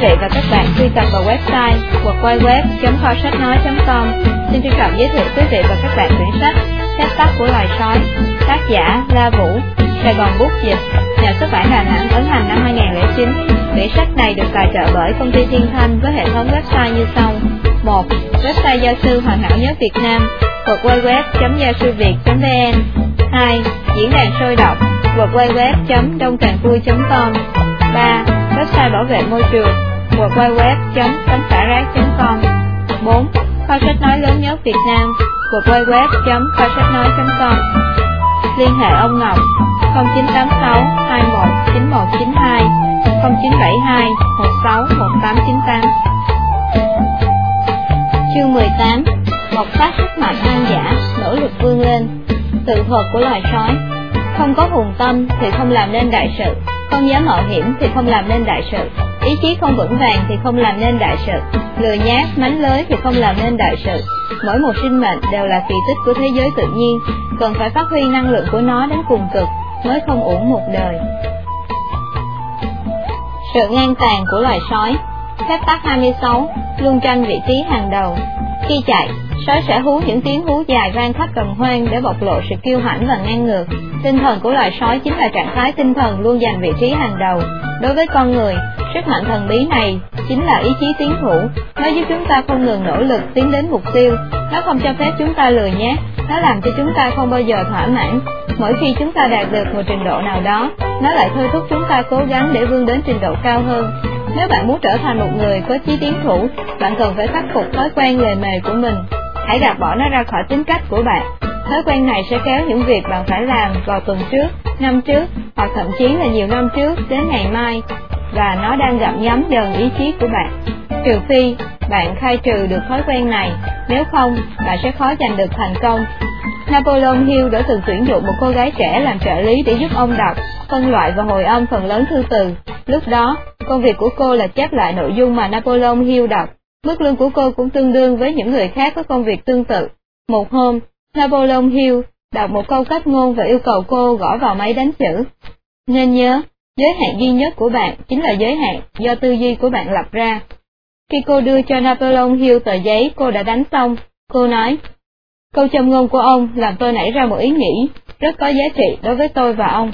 vị và các bạn truy cập vào website hoặc quay web chấm kho sách nói.com. Xin trân trọng giới thiệu quý vị và các bạn quyển sách Phép tắc của loài sói, tác giả La Vũ, Sài Gòn Bút Dịch, nhà xuất bản Đà Nẵng ấn hành năm 2009. Quyển sách này được tài trợ bởi công ty Thiên Thanh với hệ thống website như sau. 1. Website giáo sư hoàn hảo nhất Việt Nam hoặc www.gia-sư-việt.vn 2. Diễn đàn sôi động www.đông càng vui.com 3 website bảo vệ môi trường www.tấm com. 4. Kho sách nói lớn nhất Việt Nam. www.kho sách nói.com Liên hệ ông Ngọc 0986 21 9192 0972 16 1898 Chương 18 Một phát sức mạnh an giả nỗ lực vươn lên. Tự thuật của loài sói Không có hùng tâm thì không làm nên đại sự. Không dám mạo hiểm thì không làm nên đại sự, ý chí không vững vàng thì không làm nên đại sự, lừa nhát, mánh lới thì không làm nên đại sự. Mỗi một sinh mệnh đều là kỳ tích của thế giới tự nhiên, cần phải phát huy năng lượng của nó đến cùng cực mới không uổng một đời. Sự ngang tàn của loài sói Phép tắc 26 Luôn tranh vị trí hàng đầu Khi chạy, sói sẽ hú những tiếng hú dài vang khắp đồng hoang để bộc lộ sự kiêu hãnh và ngang ngược. Tinh thần của loài sói chính là trạng thái tinh thần luôn giành vị trí hàng đầu. Đối với con người, sức mạnh thần bí này chính là ý chí tiến thủ. Nó giúp chúng ta không ngừng nỗ lực tiến đến mục tiêu. Nó không cho phép chúng ta lười nhé, Nó làm cho chúng ta không bao giờ thỏa mãn. Mỗi khi chúng ta đạt được một trình độ nào đó, nó lại thôi thúc chúng ta cố gắng để vươn đến trình độ cao hơn. Nếu bạn muốn trở thành một người có chí tiến thủ, bạn cần phải khắc phục thói quen lề mề của mình. Hãy gạt bỏ nó ra khỏi tính cách của bạn. Thói quen này sẽ kéo những việc bạn phải làm vào tuần trước, năm trước, hoặc thậm chí là nhiều năm trước đến ngày mai, và nó đang gặm nhấm dần ý chí của bạn. Trừ phi, bạn khai trừ được thói quen này, nếu không, bạn sẽ khó giành được thành công. Napoleon Hill đã từng tuyển dụng một cô gái trẻ làm trợ lý để giúp ông đọc, phân loại và hồi âm phần lớn thư từ. Lúc đó, công việc của cô là chép lại nội dung mà Napoleon Hill đọc. Mức lương của cô cũng tương đương với những người khác có công việc tương tự. Một hôm, Napoleon Hill đọc một câu cách ngôn và yêu cầu cô gõ vào máy đánh chữ. Nên nhớ, giới hạn duy nhất của bạn chính là giới hạn do tư duy của bạn lập ra. Khi cô đưa cho Napoleon Hill tờ giấy cô đã đánh xong, cô nói, câu châm ngôn của ông làm tôi nảy ra một ý nghĩ rất có giá trị đối với tôi và ông.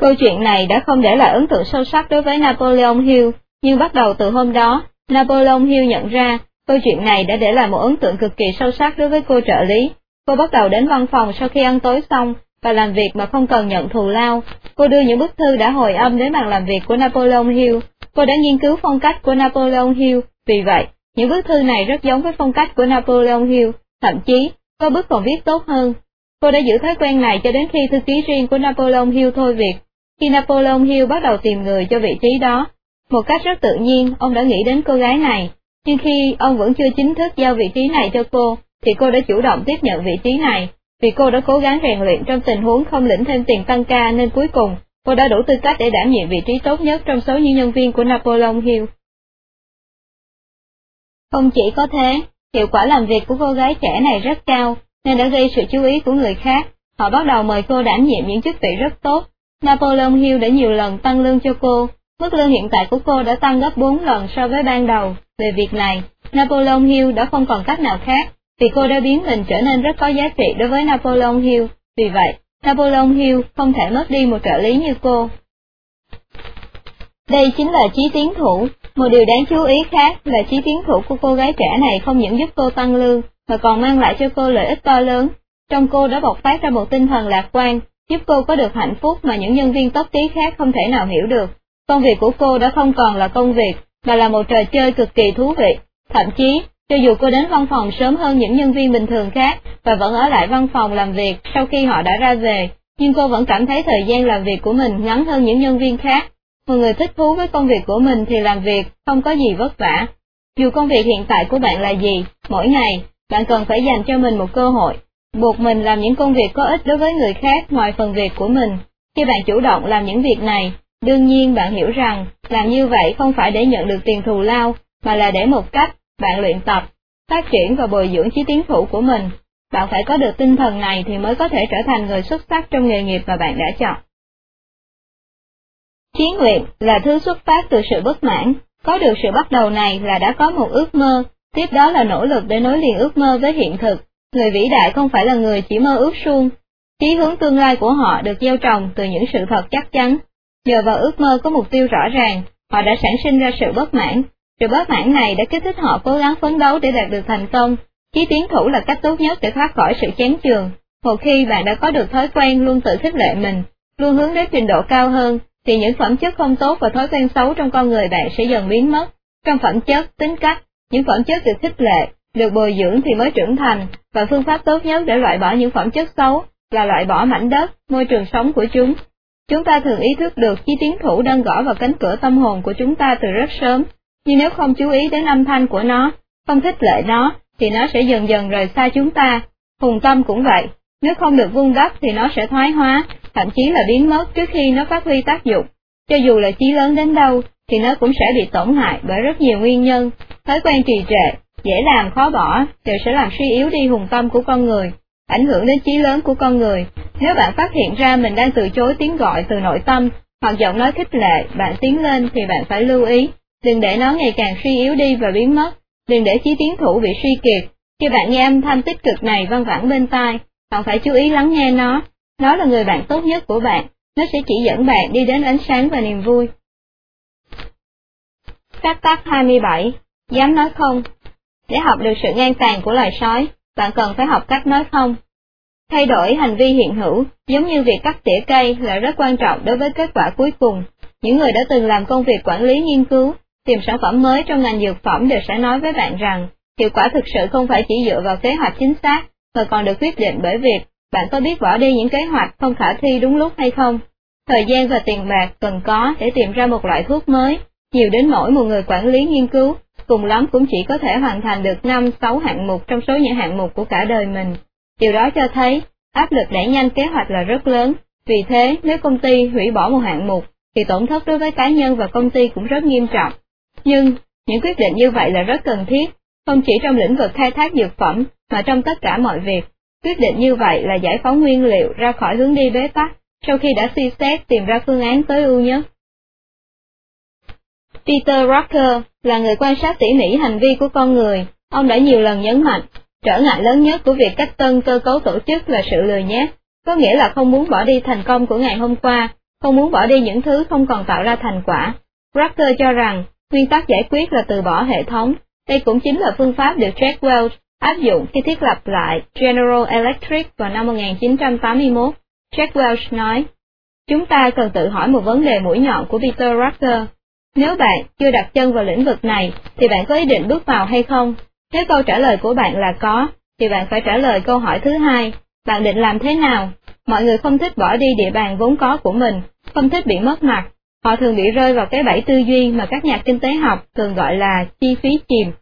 Câu chuyện này đã không để lại ấn tượng sâu sắc đối với Napoleon Hill, nhưng bắt đầu từ hôm đó, Napoleon Hill nhận ra Câu chuyện này đã để lại một ấn tượng cực kỳ sâu sắc đối với cô trợ lý. Cô bắt đầu đến văn phòng sau khi ăn tối xong và làm việc mà không cần nhận thù lao. Cô đưa những bức thư đã hồi âm đến bàn làm việc của Napoleon Hill. Cô đã nghiên cứu phong cách của Napoleon Hill, vì vậy, những bức thư này rất giống với phong cách của Napoleon Hill, thậm chí, có bức còn viết tốt hơn. Cô đã giữ thói quen này cho đến khi thư ký riêng của Napoleon Hill thôi việc. Khi Napoleon Hill bắt đầu tìm người cho vị trí đó, một cách rất tự nhiên, ông đã nghĩ đến cô gái này, nhưng khi ông vẫn chưa chính thức giao vị trí này cho cô, thì cô đã chủ động tiếp nhận vị trí này, vì cô đã cố gắng rèn luyện trong tình huống không lĩnh thêm tiền tăng ca nên cuối cùng, cô đã đủ tư cách để đảm nhiệm vị trí tốt nhất trong số những nhân viên của Napoleon Hill. Không chỉ có thế, hiệu quả làm việc của cô gái trẻ này rất cao, nên đã gây sự chú ý của người khác. Họ bắt đầu mời cô đảm nhiệm những chức vị rất tốt. Napoleon Hill đã nhiều lần tăng lương cho cô, mức lương hiện tại của cô đã tăng gấp 4 lần so với ban đầu. Về việc này, Napoleon Hill đã không còn cách nào khác, vì cô đã biến mình trở nên rất có giá trị đối với Napoleon Hill, vì vậy, Napoleon Hill không thể mất đi một trợ lý như cô. Đây chính là chí tiến thủ, một điều đáng chú ý khác là chí tiến thủ của cô gái trẻ này không những giúp cô tăng lương, mà còn mang lại cho cô lợi ích to lớn. Trong cô đã bộc phát ra một tinh thần lạc quan, giúp cô có được hạnh phúc mà những nhân viên tốt tí khác không thể nào hiểu được. Công việc của cô đã không còn là công việc, mà là một trò chơi cực kỳ thú vị. Thậm chí, cho dù cô đến văn phòng sớm hơn những nhân viên bình thường khác và vẫn ở lại văn phòng làm việc sau khi họ đã ra về, nhưng cô vẫn cảm thấy thời gian làm việc của mình ngắn hơn những nhân viên khác. Một người thích thú với công việc của mình thì làm việc không có gì vất vả. Dù công việc hiện tại của bạn là gì, mỗi ngày, bạn cần phải dành cho mình một cơ hội, buộc mình làm những công việc có ích đối với người khác ngoài phần việc của mình. Khi bạn chủ động làm những việc này, Đương nhiên bạn hiểu rằng, làm như vậy không phải để nhận được tiền thù lao, mà là để một cách, bạn luyện tập, phát triển và bồi dưỡng trí tiến thủ của mình. Bạn phải có được tinh thần này thì mới có thể trở thành người xuất sắc trong nghề nghiệp mà bạn đã chọn. Chí nguyện là thứ xuất phát từ sự bất mãn, có được sự bắt đầu này là đã có một ước mơ, tiếp đó là nỗ lực để nối liền ước mơ với hiện thực. Người vĩ đại không phải là người chỉ mơ ước suông, chí hướng tương lai của họ được gieo trồng từ những sự thật chắc chắn. Nhờ vào ước mơ có mục tiêu rõ ràng, họ đã sản sinh ra sự bất mãn. Sự bất mãn này đã kích thích họ cố gắng phấn đấu để đạt được thành công. Chí tiến thủ là cách tốt nhất để thoát khỏi sự chán trường. Một khi bạn đã có được thói quen luôn tự khích lệ mình, luôn hướng đến trình độ cao hơn, thì những phẩm chất không tốt và thói quen xấu trong con người bạn sẽ dần biến mất. Trong phẩm chất, tính cách, những phẩm chất được khích lệ, được bồi dưỡng thì mới trưởng thành, và phương pháp tốt nhất để loại bỏ những phẩm chất xấu là loại bỏ mảnh đất, môi trường sống của chúng. Chúng ta thường ý thức được chi tiến thủ đang gõ vào cánh cửa tâm hồn của chúng ta từ rất sớm, nhưng nếu không chú ý đến âm thanh của nó, không thích lệ nó, thì nó sẽ dần dần rời xa chúng ta. Hùng tâm cũng vậy, nếu không được vun đắp thì nó sẽ thoái hóa, thậm chí là biến mất trước khi nó phát huy tác dụng. Cho dù là chí lớn đến đâu, thì nó cũng sẽ bị tổn hại bởi rất nhiều nguyên nhân, thói quen trì trệ, dễ làm khó bỏ, đều sẽ làm suy yếu đi hùng tâm của con người, ảnh hưởng đến trí lớn của con người. Nếu bạn phát hiện ra mình đang từ chối tiếng gọi từ nội tâm, hoặc giọng nói khích lệ, bạn tiến lên thì bạn phải lưu ý, đừng để nó ngày càng suy yếu đi và biến mất, đừng để chí tiến thủ bị suy kiệt. Khi bạn nghe âm thanh tích cực này văng vẳng bên tai, bạn phải chú ý lắng nghe nó, nó là người bạn tốt nhất của bạn, nó sẽ chỉ dẫn bạn đi đến ánh sáng và niềm vui. Phát tác 27. Dám nói không. Để học được sự ngang tàn của loài sói, bạn cần phải học cách nói không. Thay đổi hành vi hiện hữu, giống như việc cắt tỉa cây là rất quan trọng đối với kết quả cuối cùng. Những người đã từng làm công việc quản lý nghiên cứu, tìm sản phẩm mới trong ngành dược phẩm đều sẽ nói với bạn rằng, hiệu quả thực sự không phải chỉ dựa vào kế hoạch chính xác, mà còn được quyết định bởi việc bạn có biết bỏ đi những kế hoạch không khả thi đúng lúc hay không? Thời gian và tiền bạc cần có để tìm ra một loại thuốc mới, nhiều đến mỗi một người quản lý nghiên cứu, cùng lắm cũng chỉ có thể hoàn thành được 5-6 hạng mục trong số những hạng mục của cả đời mình. Điều đó cho thấy, áp lực đẩy nhanh kế hoạch là rất lớn, vì thế nếu công ty hủy bỏ một hạng mục, thì tổn thất đối với cá nhân và công ty cũng rất nghiêm trọng. Nhưng, những quyết định như vậy là rất cần thiết, không chỉ trong lĩnh vực khai thác dược phẩm, mà trong tất cả mọi việc. Quyết định như vậy là giải phóng nguyên liệu ra khỏi hướng đi bế tắc, sau khi đã suy xét tìm ra phương án tối ưu nhất. Peter Rocker là người quan sát tỉ mỉ hành vi của con người, ông đã nhiều lần nhấn mạnh, trở ngại lớn nhất của việc cách tân cơ cấu tổ chức là sự lười nhác, có nghĩa là không muốn bỏ đi thành công của ngày hôm qua, không muốn bỏ đi những thứ không còn tạo ra thành quả. Rocker cho rằng, nguyên tắc giải quyết là từ bỏ hệ thống, đây cũng chính là phương pháp được Jack Welch áp dụng khi thiết lập lại General Electric vào năm 1981. Jack Welch nói, Chúng ta cần tự hỏi một vấn đề mũi nhọn của Peter Rucker. Nếu bạn chưa đặt chân vào lĩnh vực này, thì bạn có ý định bước vào hay không? Nếu câu trả lời của bạn là có, thì bạn phải trả lời câu hỏi thứ hai, bạn định làm thế nào? Mọi người không thích bỏ đi địa bàn vốn có của mình, không thích bị mất mặt. Họ thường bị rơi vào cái bẫy tư duy mà các nhà kinh tế học thường gọi là chi phí chìm.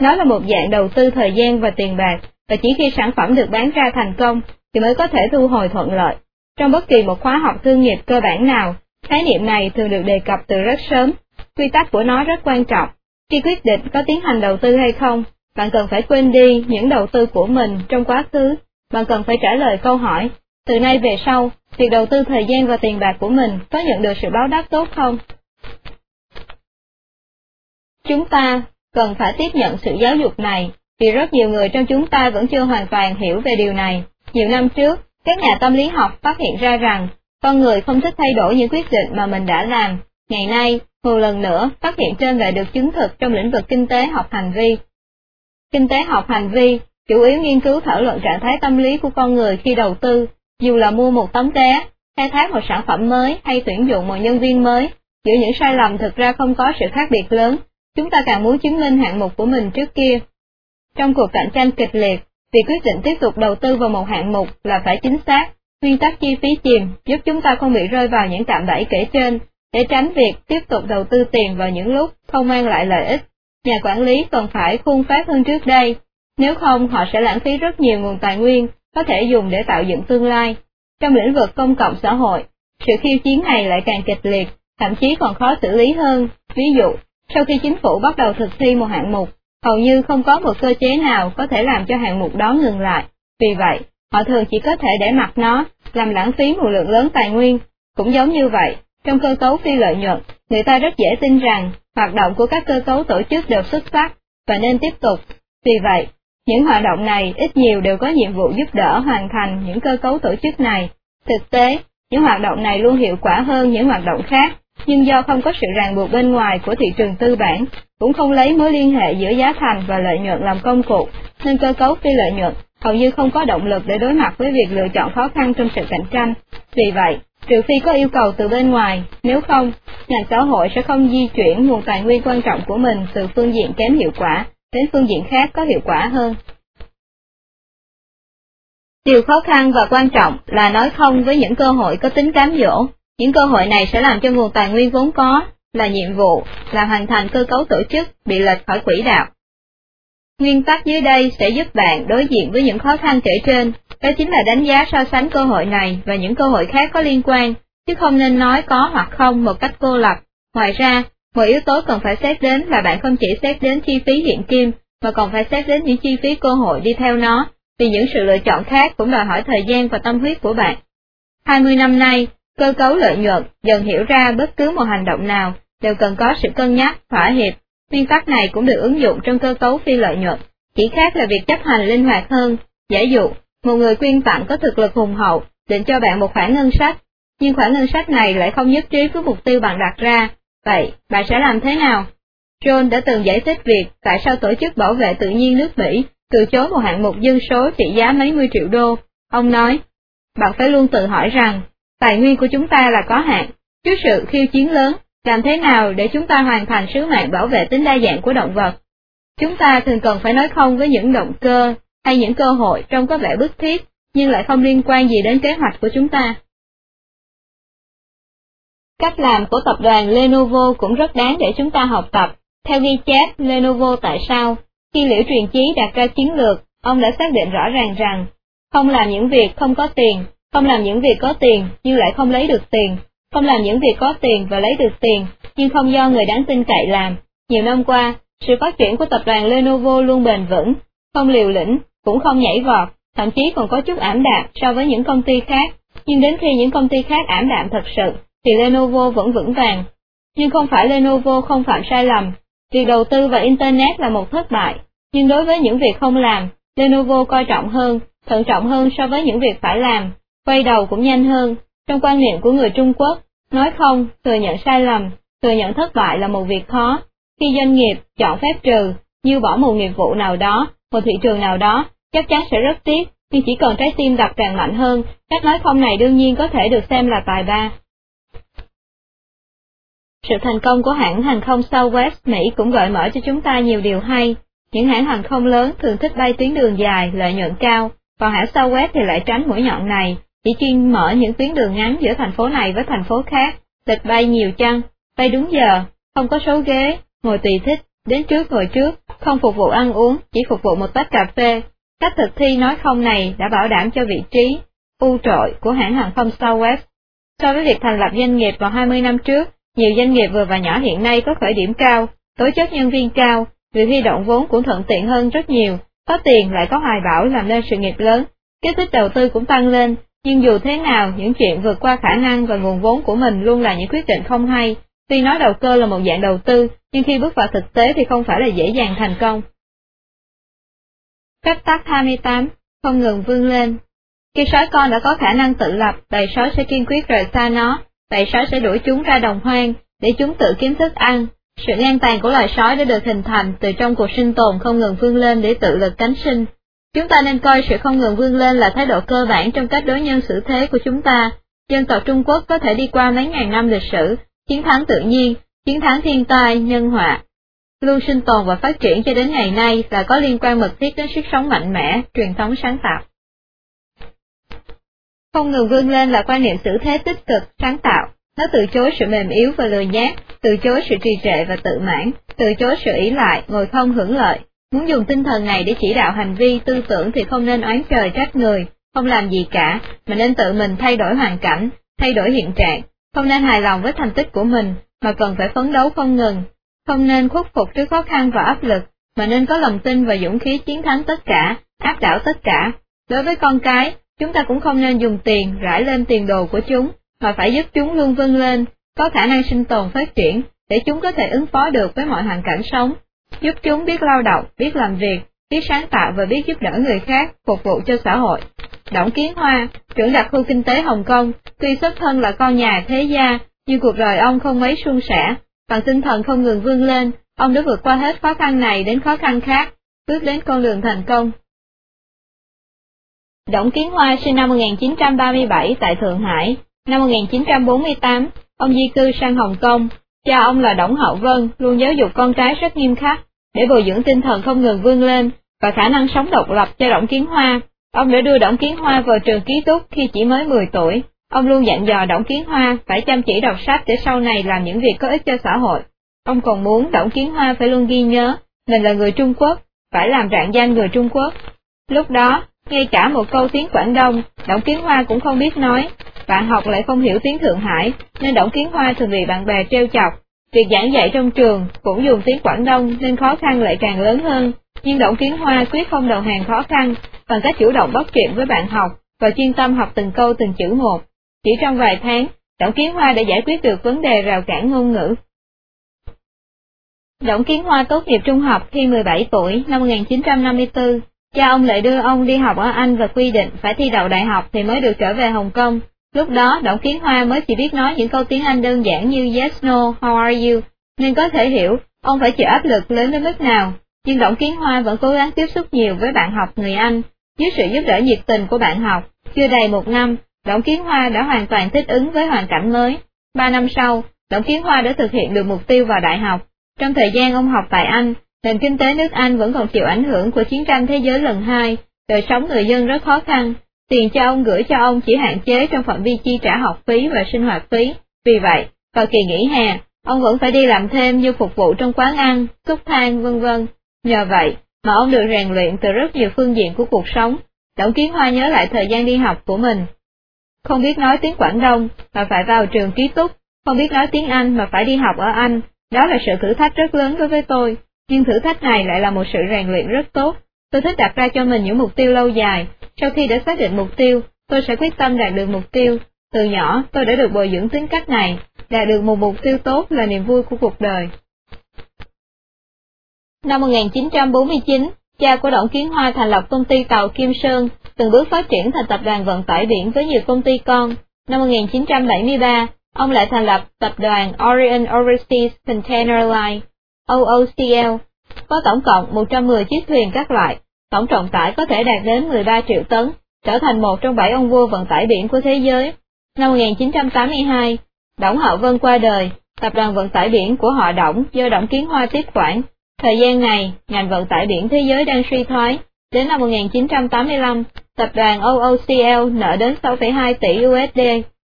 Nó là một dạng đầu tư thời gian và tiền bạc, và chỉ khi sản phẩm được bán ra thành công, thì mới có thể thu hồi thuận lợi. Trong bất kỳ một khóa học thương nghiệp cơ bản nào, khái niệm này thường được đề cập từ rất sớm, quy tắc của nó rất quan trọng. Khi quyết định có tiến hành đầu tư hay không, bạn cần phải quên đi những đầu tư của mình trong quá khứ, bạn cần phải trả lời câu hỏi, từ nay về sau, việc đầu tư thời gian và tiền bạc của mình có nhận được sự báo đáp tốt không? Chúng ta cần phải tiếp nhận sự giáo dục này, vì rất nhiều người trong chúng ta vẫn chưa hoàn toàn hiểu về điều này. Nhiều năm trước, các nhà tâm lý học phát hiện ra rằng, con người không thích thay đổi những quyết định mà mình đã làm. Ngày nay, một lần nữa, phát hiện trên lại được chứng thực trong lĩnh vực kinh tế học hành vi. Kinh tế học hành vi chủ yếu nghiên cứu thảo luận trạng thái tâm lý của con người khi đầu tư, dù là mua một tấm vé, khai thác một sản phẩm mới hay tuyển dụng một nhân viên mới, giữa những sai lầm thực ra không có sự khác biệt lớn, chúng ta càng muốn chứng minh hạng mục của mình trước kia. Trong cuộc cạnh tranh kịch liệt, việc quyết định tiếp tục đầu tư vào một hạng mục là phải chính xác, nguyên tắc chi phí chìm giúp chúng ta không bị rơi vào những cạm bẫy kể trên, để tránh việc tiếp tục đầu tư tiền vào những lúc không mang lại lợi ích. Nhà quản lý cần phải khuôn phép hơn trước đây, nếu không họ sẽ lãng phí rất nhiều nguồn tài nguyên có thể dùng để tạo dựng tương lai. Trong lĩnh vực công cộng xã hội, sự khiêu chiến này lại càng kịch liệt, thậm chí còn khó xử lý hơn. Ví dụ, sau khi chính phủ bắt đầu thực thi một hạng mục, hầu như không có một cơ chế nào có thể làm cho hạng mục đó ngừng lại. Vì vậy, họ thường chỉ có thể để mặc nó, làm lãng phí một lượng lớn tài nguyên. Cũng giống như vậy, trong cơ cấu phi lợi nhuận, người ta rất dễ tin rằng hoạt động của các cơ cấu tổ chức đều xuất sắc và nên tiếp tục. Vì vậy, những hoạt động này ít nhiều đều có nhiệm vụ giúp đỡ hoàn thành những cơ cấu tổ chức này. Thực tế, những hoạt động này luôn hiệu quả hơn những hoạt động khác, nhưng do không có sự ràng buộc bên ngoài của thị trường tư bản, cũng không lấy mối liên hệ giữa giá thành và lợi nhuận làm công cụ, nên cơ cấu phi lợi nhuận hầu như không có động lực để đối mặt với việc lựa chọn khó khăn trong sự cạnh tranh. Vì vậy, trừ phi có yêu cầu từ bên ngoài, nếu không, ngành xã hội sẽ không di chuyển nguồn tài nguyên quan trọng của mình từ phương diện kém hiệu quả đến phương diện khác có hiệu quả hơn. Điều khó khăn và quan trọng là nói không với những cơ hội có tính cám dỗ. Những cơ hội này sẽ làm cho nguồn tài nguyên vốn có, là nhiệm vụ, là hoàn thành cơ cấu tổ chức, bị lệch khỏi quỹ đạo. Nguyên tắc dưới đây sẽ giúp bạn đối diện với những khó khăn kể trên, đó chính là đánh giá so sánh cơ hội này và những cơ hội khác có liên quan, chứ không nên nói có hoặc không một cách cô lập. Ngoài ra, một yếu tố cần phải xét đến là bạn không chỉ xét đến chi phí hiện kim, mà còn phải xét đến những chi phí cơ hội đi theo nó, vì những sự lựa chọn khác cũng đòi hỏi thời gian và tâm huyết của bạn. 20 năm nay, cơ cấu lợi nhuận dần hiểu ra bất cứ một hành động nào đều cần có sự cân nhắc, thỏa hiệp. Nguyên tắc này cũng được ứng dụng trong cơ cấu phi lợi nhuận, chỉ khác là việc chấp hành linh hoạt hơn. Giả dụ, một người quyên tặng có thực lực hùng hậu, định cho bạn một khoản ngân sách, nhưng khoản ngân sách này lại không nhất trí với mục tiêu bạn đặt ra, vậy bạn sẽ làm thế nào? John đã từng giải thích việc tại sao tổ chức bảo vệ tự nhiên nước Mỹ từ chối một hạng mục dân số trị giá mấy mươi triệu đô. Ông nói, bạn phải luôn tự hỏi rằng, tài nguyên của chúng ta là có hạn, trước sự khiêu chiến lớn, làm thế nào để chúng ta hoàn thành sứ mạng bảo vệ tính đa dạng của động vật? Chúng ta thường cần phải nói không với những động cơ hay những cơ hội trông có vẻ bức thiết, nhưng lại không liên quan gì đến kế hoạch của chúng ta. Cách làm của tập đoàn Lenovo cũng rất đáng để chúng ta học tập. Theo ghi chép Lenovo tại sao, khi Liễu Truyền Chí đặt ra chiến lược, ông đã xác định rõ ràng rằng, không làm những việc không có tiền, không làm những việc có tiền nhưng lại không lấy được tiền, không làm những việc có tiền và lấy được tiền, nhưng không do người đáng tin cậy làm. Nhiều năm qua, sự phát triển của tập đoàn Lenovo luôn bền vững, không liều lĩnh, cũng không nhảy vọt, thậm chí còn có chút ảm đạm so với những công ty khác, nhưng đến khi những công ty khác ảm đạm thật sự, thì Lenovo vẫn vững vàng. Nhưng không phải Lenovo không phạm sai lầm, việc đầu tư vào Internet là một thất bại, nhưng đối với những việc không làm, Lenovo coi trọng hơn, thận trọng hơn so với những việc phải làm, quay đầu cũng nhanh hơn. Trong quan niệm của người Trung Quốc, nói không, thừa nhận sai lầm, thừa nhận thất bại là một việc khó. Khi doanh nghiệp chọn phép trừ, như bỏ một nghiệp vụ nào đó, một thị trường nào đó, chắc chắn sẽ rất tiếc, nhưng chỉ cần trái tim đập càng mạnh hơn, cách nói không này đương nhiên có thể được xem là tài ba. Sự thành công của hãng hàng không Southwest Mỹ cũng gợi mở cho chúng ta nhiều điều hay. Những hãng hàng không lớn thường thích bay tuyến đường dài, lợi nhuận cao, còn hãng Southwest thì lại tránh mũi nhọn này, chỉ chuyên mở những tuyến đường ngắn giữa thành phố này với thành phố khác, lịch bay nhiều chăng, bay đúng giờ, không có số ghế, ngồi tùy thích, đến trước ngồi trước, không phục vụ ăn uống, chỉ phục vụ một tách cà phê. Cách thực thi nói không này đã bảo đảm cho vị trí ưu trội của hãng hàng không Southwest. So với việc thành lập doanh nghiệp vào 20 năm trước, nhiều doanh nghiệp vừa và nhỏ hiện nay có khởi điểm cao, tố chất nhân viên cao, việc huy động vốn cũng thuận tiện hơn rất nhiều, có tiền lại có hoài bão làm nên sự nghiệp lớn, kích thích đầu tư cũng tăng lên, nhưng dù thế nào những chuyện vượt qua khả năng và nguồn vốn của mình luôn là những quyết định không hay, tuy nói đầu cơ là một dạng đầu tư, nhưng khi bước vào thực tế thì không phải là dễ dàng thành công. Cách tác 28, không ngừng vươn lên. Khi sói con đã có khả năng tự lập, bầy sói sẽ kiên quyết rời xa nó, vậy sói sẽ đuổi chúng ra đồng hoang, để chúng tự kiếm thức ăn. Sự ngang tàn của loài sói đã được hình thành từ trong cuộc sinh tồn không ngừng vươn lên để tự lực cánh sinh. Chúng ta nên coi sự không ngừng vươn lên là thái độ cơ bản trong cách đối nhân xử thế của chúng ta. Dân tộc Trung Quốc có thể đi qua mấy ngàn năm lịch sử, chiến thắng tự nhiên, chiến thắng thiên tai, nhân họa. Luôn sinh tồn và phát triển cho đến ngày nay là có liên quan mật thiết đến sức sống mạnh mẽ, truyền thống sáng tạo. Không ngừng vươn lên là quan niệm xử thế tích cực, sáng tạo. Nó từ chối sự mềm yếu và lười nhát, từ chối sự trì trệ và tự mãn, từ chối sự ý lại, ngồi không hưởng lợi. Muốn dùng tinh thần này để chỉ đạo hành vi, tư tưởng thì không nên oán trời trách người, không làm gì cả, mà nên tự mình thay đổi hoàn cảnh, thay đổi hiện trạng, không nên hài lòng với thành tích của mình, mà cần phải phấn đấu không ngừng, không nên khuất phục trước khó khăn và áp lực, mà nên có lòng tin và dũng khí chiến thắng tất cả, áp đảo tất cả. Đối với con cái, chúng ta cũng không nên dùng tiền rải lên tiền đồ của chúng, mà phải giúp chúng luôn vươn lên, có khả năng sinh tồn phát triển, để chúng có thể ứng phó được với mọi hoàn cảnh sống, giúp chúng biết lao động, biết làm việc, biết sáng tạo và biết giúp đỡ người khác, phục vụ cho xã hội. Đổng Kiến Hoa, trưởng đặc khu kinh tế Hồng Kông, tuy xuất thân là con nhà thế gia, nhưng cuộc đời ông không mấy suôn sẻ, bằng tinh thần không ngừng vươn lên, ông đã vượt qua hết khó khăn này đến khó khăn khác, bước đến con đường thành công. Đổng Kiến Hoa sinh năm 1937 tại Thượng Hải, năm 1948, ông di cư sang Hồng Kông. Cha ông là Đổng Hậu Vân, luôn giáo dục con cái rất nghiêm khắc, để bồi dưỡng tinh thần không ngừng vươn lên và khả năng sống độc lập cho Đổng Kiến Hoa. Ông đã đưa Đổng Kiến Hoa vào trường ký túc khi chỉ mới 10 tuổi. Ông luôn dặn dò Đổng Kiến Hoa phải chăm chỉ đọc sách để sau này làm những việc có ích cho xã hội. Ông còn muốn Đổng Kiến Hoa phải luôn ghi nhớ, mình là người Trung Quốc, phải làm rạng danh người Trung Quốc. Lúc đó, ngay cả một câu tiếng Quảng Đông, Đổng Kiến Hoa cũng không biết nói, bạn học lại không hiểu tiếng Thượng Hải, nên Đổng Kiến Hoa thường bị bạn bè trêu chọc. Việc giảng dạy trong trường cũng dùng tiếng Quảng Đông nên khó khăn lại càng lớn hơn, nhưng Đổng Kiến Hoa quyết không đầu hàng khó khăn, bằng cách chủ động bắt chuyện với bạn học và chuyên tâm học từng câu từng chữ một. Chỉ trong vài tháng, Đổng Kiến Hoa đã giải quyết được vấn đề rào cản ngôn ngữ. Đổng Kiến Hoa tốt nghiệp trung học khi 17 tuổi năm 1954, cha ông lại đưa ông đi học ở Anh và quy định phải thi đậu đại học thì mới được trở về Hồng Kông. Lúc đó Đổng Kiến Hoa mới chỉ biết nói những câu tiếng Anh đơn giản như yes, no, how are you, nên có thể hiểu ông phải chịu áp lực lớn đến mức nào. Nhưng Đổng Kiến Hoa vẫn cố gắng tiếp xúc nhiều với bạn học người Anh, dưới sự giúp đỡ nhiệt tình của bạn học. Chưa đầy một năm, Đổng Kiến Hoa đã hoàn toàn thích ứng với hoàn cảnh mới. Ba năm sau, Đổng Kiến Hoa đã thực hiện được mục tiêu vào đại học. Trong thời gian ông học tại Anh, nền kinh tế nước Anh vẫn còn chịu ảnh hưởng của chiến tranh thế giới lần hai, đời sống người dân rất khó khăn, tiền cho ông gửi cho ông chỉ hạn chế trong phạm vi chi trả học phí và sinh hoạt phí. Vì vậy, vào kỳ nghỉ hè, ông vẫn phải đi làm thêm như phục vụ trong quán ăn, xúc than vân vân. Nhờ vậy mà ông được rèn luyện từ rất nhiều phương diện của cuộc sống. Đổng Kiến Hoa nhớ lại thời gian đi học của mình. Không biết nói tiếng Quảng Đông mà phải vào trường ký túc, không biết nói tiếng Anh mà phải đi học ở Anh, đó là sự thử thách rất lớn đối với tôi, nhưng thử thách này lại là một sự rèn luyện rất tốt. Tôi thích đặt ra cho mình những mục tiêu lâu dài, sau khi đã xác định mục tiêu, tôi sẽ quyết tâm đạt được mục tiêu. Từ nhỏ, tôi đã được bồi dưỡng tính cách này, đạt được một mục tiêu tốt là niềm vui của cuộc đời. Năm 1949, cha của Đổng Kiến Hoa thành lập công ty tàu Kim Sơn, từng bước phát triển thành tập đoàn vận tải biển với nhiều công ty con. Năm 1973, ông lại thành lập tập đoàn Orient Overseas Container Line, OOCL, có tổng cộng 110 chiếc thuyền các loại, tổng trọng tải có thể đạt đến 13 triệu tấn, trở thành một trong bảy ông vua vận tải biển của thế giới. Năm 1982, Đổng Hậu Vân qua đời, tập đoàn vận tải biển của họ Đổng do Đổng Kiến Hoa tiếp quản. Thời gian này, ngành vận tải biển thế giới đang suy thoái. Đến năm 1985, tập đoàn OOCL nợ đến 6,2 tỷ USD,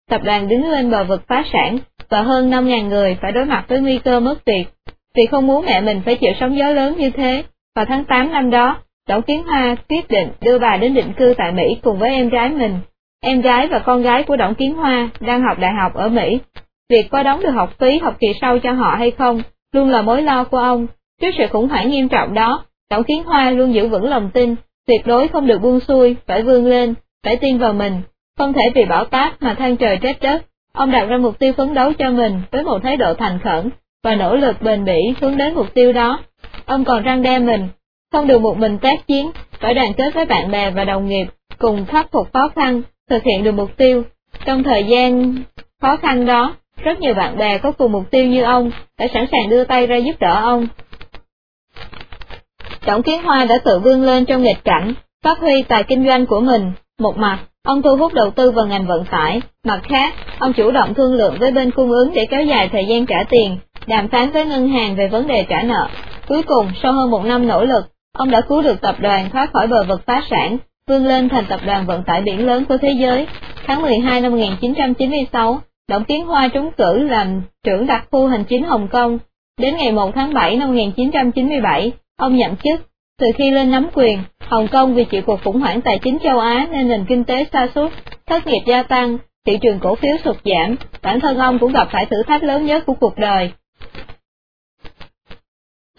tập đoàn đứng lên bờ vực phá sản, và hơn 5.000 người phải đối mặt với nguy cơ mất việc. Vì không muốn mẹ mình phải chịu sóng gió lớn như thế, vào tháng 8 năm đó, Đỗ Kiến Hoa quyết định đưa bà đến định cư tại Mỹ cùng với em gái mình. Em gái và con gái của Đổng Kiến Hoa đang học đại học ở Mỹ. Việc có đóng được học phí học kỳ sau cho họ hay không, luôn là mối lo của ông. Trước sự khủng hoảng nghiêm trọng đó, Đổng Kiến Hoa luôn giữ vững lòng tin, tuyệt đối không được buông xuôi, phải vươn lên, phải tin vào mình, không thể vì bão táp mà than trời trách đất. Ông đặt ra mục tiêu phấn đấu cho mình với một thái độ thành khẩn và nỗ lực bền bỉ hướng đến mục tiêu đó. Ông còn răng đe mình không được một mình tác chiến, phải đoàn kết với bạn bè và đồng nghiệp, cùng khắc phục khó khăn, thực hiện được mục tiêu. Trong thời gian khó khăn đó, rất nhiều bạn bè có cùng mục tiêu như ông, đã sẵn sàng đưa tay ra giúp đỡ ông. Tổng Kiến Hoa đã tự vươn lên trong nghịch cảnh, phát huy tài kinh doanh của mình. Một mặt, ông thu hút đầu tư vào ngành vận tải, mặt khác, ông chủ động thương lượng với bên cung ứng để kéo dài thời gian trả tiền, đàm phán với ngân hàng về vấn đề trả nợ. Cuối cùng, sau hơn một năm nỗ lực, Ông đã cứu được tập đoàn thoát khỏi bờ vực phá sản, vươn lên thành tập đoàn vận tải biển lớn của thế giới. Tháng 12 năm 1996, Động Kiến Hoa trúng cử làm trưởng đặc khu hành chính Hồng Kông. Đến ngày 1 tháng 7 năm 1997, ông nhậm chức. Từ khi lên nắm quyền, Hồng Kông vì chịu cuộc khủng hoảng tài chính châu Á nên nền kinh tế sa sút, thất nghiệp gia tăng, thị trường cổ phiếu sụt giảm, bản thân ông cũng gặp phải thử thách lớn nhất của cuộc đời,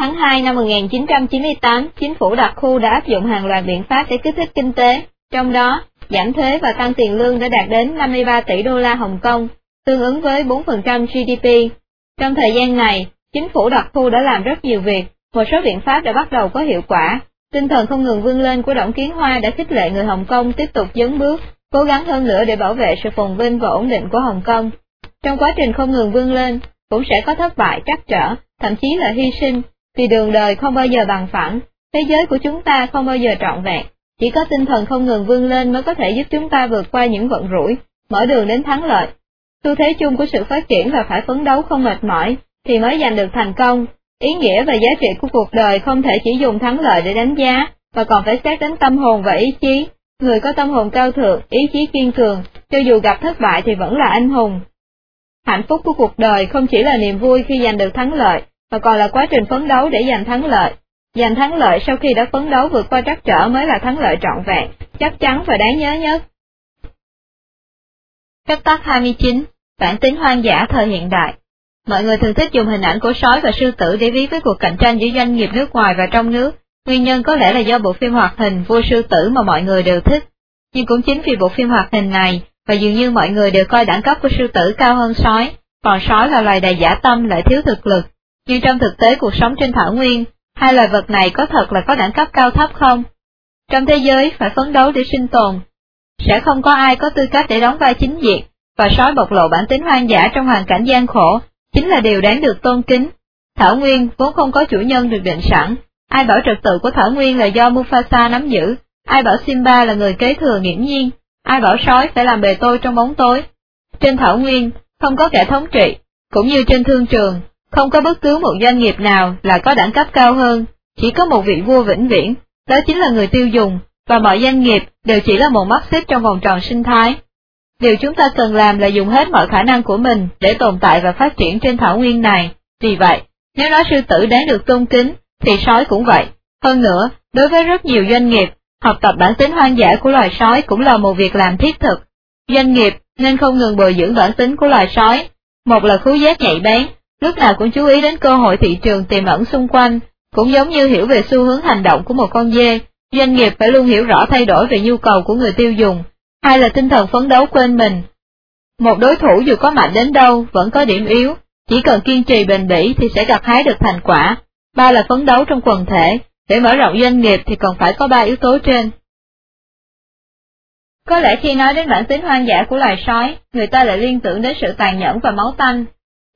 Tháng 2 năm 1998, chính phủ đặc khu đã áp dụng hàng loạt biện pháp để kích thích kinh tế, trong đó, giảm thuế và tăng tiền lương đã đạt đến 53 tỷ đô la Hồng Kông. tương ứng với 4% GDP. Trong thời gian này, chính phủ đặc khu đã làm rất nhiều việc, một số biện pháp đã bắt đầu có hiệu quả. Tinh thần không ngừng vươn lên của Đổng Kiến Hoa đã khích lệ người Hồng Kông tiếp tục dấn bước, cố gắng hơn nữa để bảo vệ sự phồn vinh và ổn định của Hồng Kông. Trong quá trình không ngừng vươn lên, cũng sẽ có thất bại, trắc trở, thậm chí là hy sinh, vì đường đời không bao giờ bằng phẳng, thế giới của chúng ta không bao giờ trọn vẹn, chỉ có tinh thần không ngừng vươn lên mới có thể giúp chúng ta vượt qua những vận rủi, mở đường đến thắng lợi. Xu thế chung của sự phát triển là phải phấn đấu không mệt mỏi, thì mới giành được thành công. Ý nghĩa và giá trị của cuộc đời không thể chỉ dùng thắng lợi để đánh giá, mà còn phải xét đến tâm hồn và ý chí. Người có tâm hồn cao thượng, ý chí kiên cường, cho dù gặp thất bại thì vẫn là anh hùng. Hạnh phúc của cuộc đời không chỉ là niềm vui khi giành được thắng lợi, mà còn là quá trình phấn đấu để giành thắng lợi. Giành thắng lợi sau khi đã phấn đấu vượt qua trắc trở mới là thắng lợi trọn vẹn, chắc chắn và đáng nhớ nhất. Phép tắc 29 Bản tính hoang dã thời hiện đại Mọi người thường thích dùng hình ảnh của sói và sư tử để ví với cuộc cạnh tranh giữa doanh nghiệp nước ngoài và trong nước. Nguyên nhân có lẽ là do bộ phim hoạt hình Vua Sư Tử mà mọi người đều thích. Nhưng cũng chính vì bộ phim hoạt hình này, và dường như mọi người đều coi đẳng cấp của sư tử cao hơn sói, còn sói là loài đầy giả tâm lại thiếu thực lực. Nhưng trong thực tế cuộc sống trên thảo nguyên, hai loài vật này có thật là có đẳng cấp cao thấp không? Trong thế giới phải phấn đấu để sinh tồn, sẽ không có ai có tư cách để đóng vai chính diện, và sói bộc lộ bản tính hoang dã trong hoàn cảnh gian khổ, chính là điều đáng được tôn kính. Thảo Nguyên vốn không có chủ nhân được định sẵn, ai bảo trật tự của Thảo Nguyên là do Mufasa nắm giữ, ai bảo Simba là người kế thừa nghiễm nhiên, ai bảo sói phải làm bề tôi trong bóng tối. Trên Thảo Nguyên, không có kẻ thống trị, cũng như trên thương trường, không có bất cứ một doanh nghiệp nào là có đẳng cấp cao hơn, chỉ có một vị vua vĩnh viễn, đó chính là người tiêu dùng, và mọi doanh nghiệp đều chỉ là một mắt xích trong vòng tròn sinh thái. Điều chúng ta cần làm là dùng hết mọi khả năng của mình để tồn tại và phát triển trên thảo nguyên này. Vì vậy, nếu nói sư tử đáng được tôn kính, thì sói cũng vậy. Hơn nữa, đối với rất nhiều doanh nghiệp, học tập bản tính hoang dã của loài sói cũng là một việc làm thiết thực. Doanh nghiệp nên không ngừng bồi dưỡng bản tính của loài sói. Một là khứu giác nhạy bén, lúc nào cũng chú ý đến cơ hội thị trường tiềm ẩn xung quanh, cũng giống như hiểu về xu hướng hành động của một con dê, doanh nghiệp phải luôn hiểu rõ thay đổi về nhu cầu của người tiêu dùng, hai là tinh thần phấn đấu quên mình. Một đối thủ dù có mạnh đến đâu vẫn có điểm yếu, chỉ cần kiên trì bền bỉ thì sẽ gặt hái được thành quả. Ba là phấn đấu trong quần thể, để mở rộng doanh nghiệp thì còn phải có ba yếu tố trên. Có lẽ khi nói đến bản tính hoang dã của loài sói, người ta lại liên tưởng đến sự tàn nhẫn và máu tanh.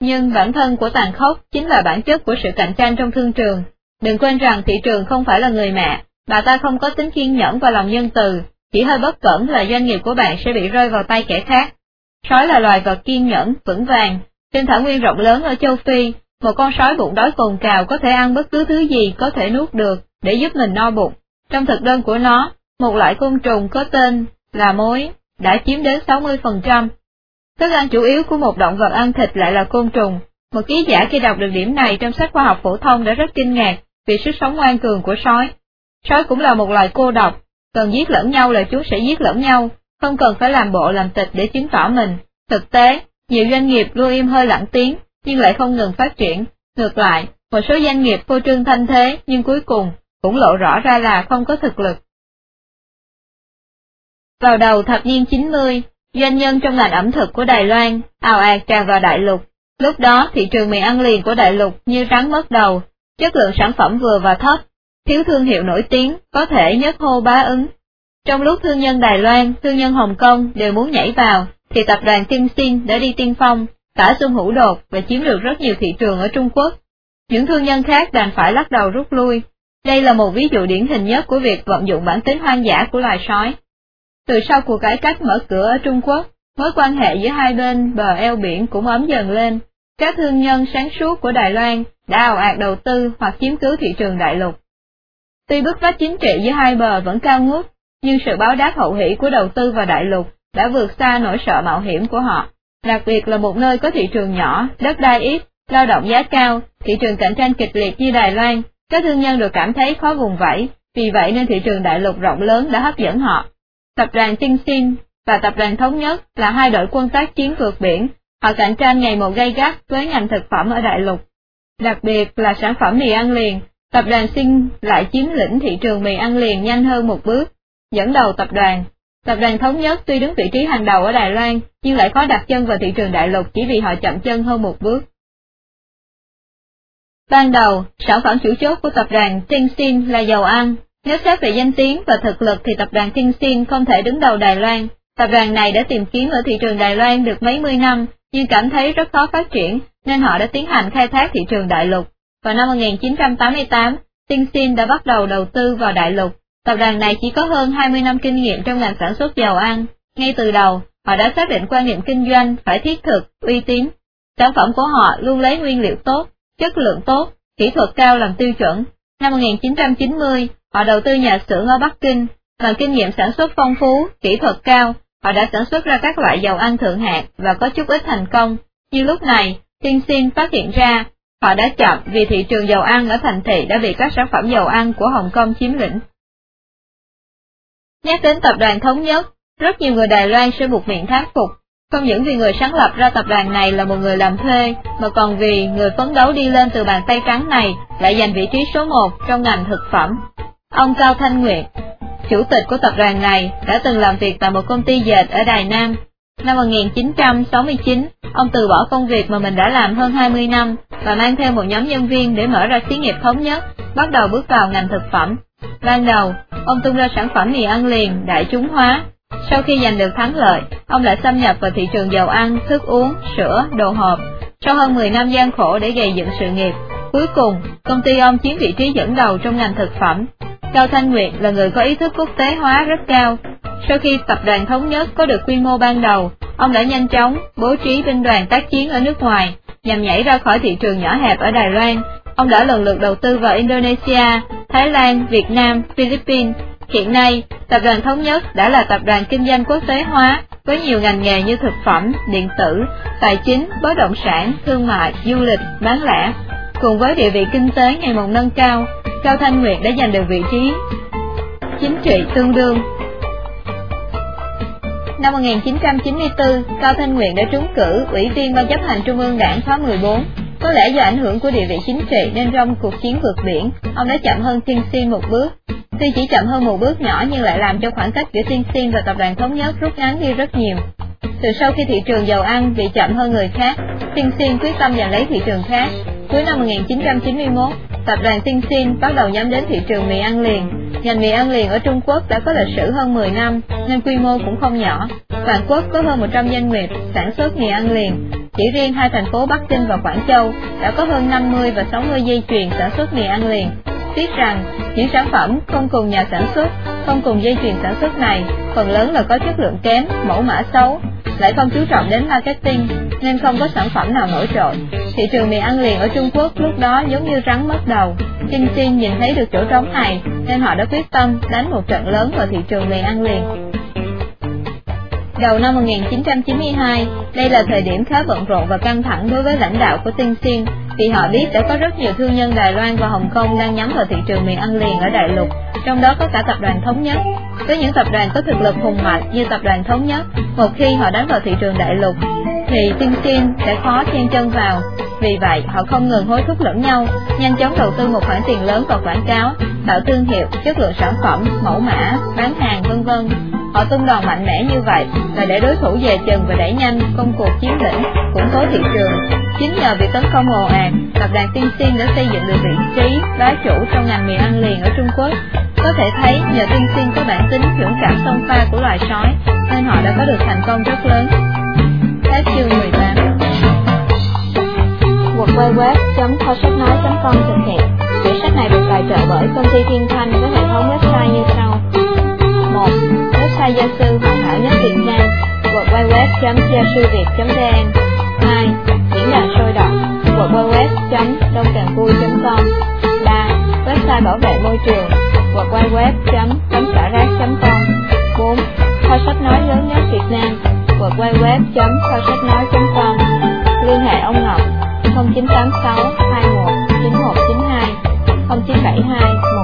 Nhưng bản thân của tàn khốc chính là bản chất của sự cạnh tranh trong thương trường. Đừng quên rằng thị trường không phải là người mẹ, bà ta không có tính kiên nhẫn và lòng nhân từ, chỉ hơi bất cẩn là doanh nghiệp của bạn sẽ bị rơi vào tay kẻ khác. Sói là loài vật kiên nhẫn, vững vàng. Trên thảo nguyên rộng lớn ở châu Phi, một con sói bụng đói cồn cào có thể ăn bất cứ thứ gì có thể nuốt được để giúp mình no bụng. Trong thực đơn của nó, một loại côn trùng có tên là mối đã chiếm đến 60%. Thức ăn chủ yếu của một động vật ăn thịt lại là côn trùng. Một ký giả khi đọc được điểm này trong sách khoa học phổ thông đã rất kinh ngạc vì sức sống ngoan cường của sói. Sói cũng là một loài cô độc, cần giết lẫn nhau là chúng sẽ giết lẫn nhau, không cần phải làm bộ làm tịch để chứng tỏ mình. Thực tế, nhiều doanh nghiệp luôn im hơi lặng tiếng, nhưng lại không ngừng phát triển. Ngược lại, một số doanh nghiệp phô trương thanh thế nhưng cuối cùng cũng lộ rõ ra là không có thực lực. Vào đầu thập niên 90, doanh nhân trong ngành ẩm thực của Đài Loan ào ạt tràn vào đại lục. Lúc đó thị trường mì ăn liền của đại lục như trắng mất đầu, chất lượng sản phẩm vừa và thấp, thiếu thương hiệu nổi tiếng, có thể nhất hô bá ứng. Trong lúc thương nhân Đài Loan, thương nhân Hồng Kông đều muốn nhảy vào, thì tập đoàn Tim Sin đã đi tiên phong, tả xung hữu đột và chiếm được rất nhiều thị trường ở Trung Quốc. Những thương nhân khác đành phải lắc đầu rút lui. Đây là một ví dụ điển hình nhất của việc vận dụng bản tính hoang dã của loài sói. Từ sau cuộc cải cách mở cửa ở Trung Quốc, mối quan hệ giữa hai bên bờ eo biển cũng ấm dần lên. Các thương nhân sáng suốt của Đài Loan đã ào ạt đầu tư hoặc chiếm cứ thị trường đại lục. Tuy bức vách chính trị giữa hai bờ vẫn cao ngút, nhưng sự báo đáp hậu hỷ của đầu tư vào đại lục đã vượt xa nỗi sợ mạo hiểm của họ, đặc biệt là một nơi có thị trường nhỏ, đất đai ít, lao động giá cao, thị trường cạnh tranh kịch liệt như Đài Loan, các thương nhân được cảm thấy khó vùng vẫy, vì vậy nên thị trường đại lục rộng lớn đã hấp dẫn họ. Tập đoàn Tinh Xin và Tập đoàn Thống Nhất là hai đội quân tác chiến vượt biển, họ cạnh tranh ngày một gay gắt với ngành thực phẩm ở đại lục. Đặc biệt là sản phẩm mì ăn liền, tập đoàn Sinh lại chiếm lĩnh thị trường mì ăn liền nhanh hơn một bước, dẫn đầu tập đoàn. Tập đoàn Thống Nhất tuy đứng vị trí hàng đầu ở Đài Loan, nhưng lại khó đặt chân vào thị trường đại lục chỉ vì họ chậm chân hơn một bước. Ban đầu, sản phẩm chủ chốt của tập đoàn Tengxin là dầu ăn. Nếu xét về danh tiếng và thực lực thì tập đoàn Tengxin không thể đứng đầu Đài Loan. Tập đoàn này đã tìm kiếm ở thị trường Đài Loan được mấy mươi năm, nhưng cảm thấy rất khó phát triển, nên họ đã tiến hành khai thác thị trường đại lục. Vào năm 1988, Tengxin đã bắt đầu đầu tư vào đại lục. Tập đoàn này chỉ có hơn 20 năm kinh nghiệm trong ngành sản xuất dầu ăn. Ngay từ đầu, họ đã xác định quan niệm kinh doanh phải thiết thực, uy tín. Sản phẩm của họ luôn lấy nguyên liệu tốt, chất lượng tốt, kỹ thuật cao làm tiêu chuẩn. Năm 1990, họ đầu tư nhà xưởng ở Bắc Kinh, bằng kinh nghiệm sản xuất phong phú, kỹ thuật cao, họ đã sản xuất ra các loại dầu ăn thượng hạng và có chút ít thành công. Nhưng lúc này, Tiên Xin phát hiện ra, họ đã chậm vì thị trường dầu ăn ở thành thị đã bị các sản phẩm dầu ăn của Hồng Kông chiếm lĩnh. Nhắc đến tập đoàn Thống Nhất, rất nhiều người Đài Loan sẽ buộc miệng thán phục không những vì người sáng lập ra tập đoàn này là một người làm thuê, mà còn vì người phấn đấu đi lên từ bàn tay trắng này lại giành vị trí số 1 trong ngành thực phẩm. Ông Cao Thanh Nguyệt, chủ tịch của tập đoàn này, đã từng làm việc tại một công ty dệt ở Đài Nam. Năm 1969, ông từ bỏ công việc mà mình đã làm hơn 20 năm và mang theo một nhóm nhân viên để mở ra xí nghiệp thống nhất, bắt đầu bước vào ngành thực phẩm. Ban đầu, ông tung ra sản phẩm mì ăn liền, đại chúng hóa, sau khi giành được thắng lợi, ông lại xâm nhập vào thị trường dầu ăn, thức uống, sữa, đồ hộp. Sau hơn 10 năm gian khổ để gây dựng sự nghiệp, cuối cùng, công ty ông chiếm vị trí dẫn đầu trong ngành thực phẩm. Cao Thanh Nguyệt là người có ý thức quốc tế hóa rất cao. Sau khi tập đoàn thống nhất có được quy mô ban đầu, ông đã nhanh chóng bố trí binh đoàn tác chiến ở nước ngoài, nhằm nhảy ra khỏi thị trường nhỏ hẹp ở Đài Loan. Ông đã lần lượt đầu tư vào Indonesia, Thái Lan, Việt Nam, Philippines, Hiện nay, Tập đoàn Thống Nhất đã là tập đoàn kinh doanh quốc tế hóa, với nhiều ngành nghề như thực phẩm, điện tử, tài chính, bất động sản, thương mại, du lịch, bán lẻ. Cùng với địa vị kinh tế ngày một nâng cao, Cao Thanh Nguyệt đã giành được vị trí chính trị tương đương. Năm 1994, Cao Thanh Nguyệt đã trúng cử Ủy viên Ban chấp hành Trung ương Đảng khóa 14. Có lẽ do ảnh hưởng của địa vị chính trị nên trong cuộc chiến vượt biển, ông đã chậm hơn Thiên Xin một bước. Tuy chỉ chậm hơn một bước nhỏ nhưng lại làm cho khoảng cách giữa Thiên Xin và Tập đoàn Thống Nhất rút ngắn đi rất nhiều. Từ sau khi thị trường dầu ăn bị chậm hơn người khác, Thiên Xin quyết tâm giành lấy thị trường khác. Cuối năm 1991, tập đoàn Tiên Xin bắt đầu nhắm đến thị trường mì ăn liền. Ngành mì ăn liền ở Trung Quốc đã có lịch sử hơn 10 năm, nên quy mô cũng không nhỏ. Toàn quốc có hơn 100 doanh nghiệp sản xuất mì ăn liền. Chỉ riêng hai thành phố Bắc Kinh và Quảng Châu đã có hơn 50 và 60 dây chuyền sản xuất mì ăn liền, Tiếc rằng, những sản phẩm không cùng nhà sản xuất, không cùng dây chuyền sản xuất này, phần lớn là có chất lượng kém, mẫu mã xấu, lại không chú trọng đến marketing, nên không có sản phẩm nào nổi trội. Thị trường mì ăn liền ở Trung Quốc lúc đó giống như rắn mất đầu. Kinh Xin nhìn thấy được chỗ trống này, nên họ đã quyết tâm đánh một trận lớn vào thị trường mì ăn liền. Đầu năm 1992, đây là thời điểm khá bận rộn và căng thẳng đối với lãnh đạo của Tinh Xuyên, vì họ biết đã có rất nhiều thương nhân Đài Loan và Hồng Kông đang nhắm vào thị trường miền ăn liền ở đại lục, trong đó có cả tập đoàn Thống Nhất. Với những tập đoàn có thực lực hùng mạnh như tập đoàn Thống Nhất, một khi họ đánh vào thị trường đại lục, thì Tinh Xuyên sẽ khó chen chân vào. Vì vậy, họ không ngừng hối thúc lẫn nhau, nhanh chóng đầu tư một khoản tiền lớn vào quảng cáo, tạo thương hiệu, chất lượng sản phẩm, mẫu mã, bán hàng, vân vân Họ tung đòn mạnh mẽ như vậy là để đối thủ về chừng và đẩy nhanh công cuộc chiếm lĩnh, củng cố thị trường. Chính nhờ việc tấn công ồ ạt, tập đoàn Tiên Xuyên đã xây dựng được vị trí bá chủ trong ngành mì ăn liền ở Trung Quốc. Có thể thấy nhờ Tiên sinh có bản tính dũng cảm sông pha của loài sói, nên họ đã có được thành công rất lớn. Hết chương 18 www.kho-sách-nói.com thực hiện. Quyển sách này được tài trợ bởi công ty Thiên Thanh với hệ thống website như sau. 1 website gia sư hoàn hảo nhất Việt Nam www.giasuviet.vn 2. Diễn đàn sôi động www.đông-càng-vui.com 3. Website bảo vệ môi trường www.tấm-xả-rác.com 4. Kho sách nói lớn nhất Việt Nam www.kho-sách-nói.com Liên hệ ông Ngọc 0986 21 9192 0972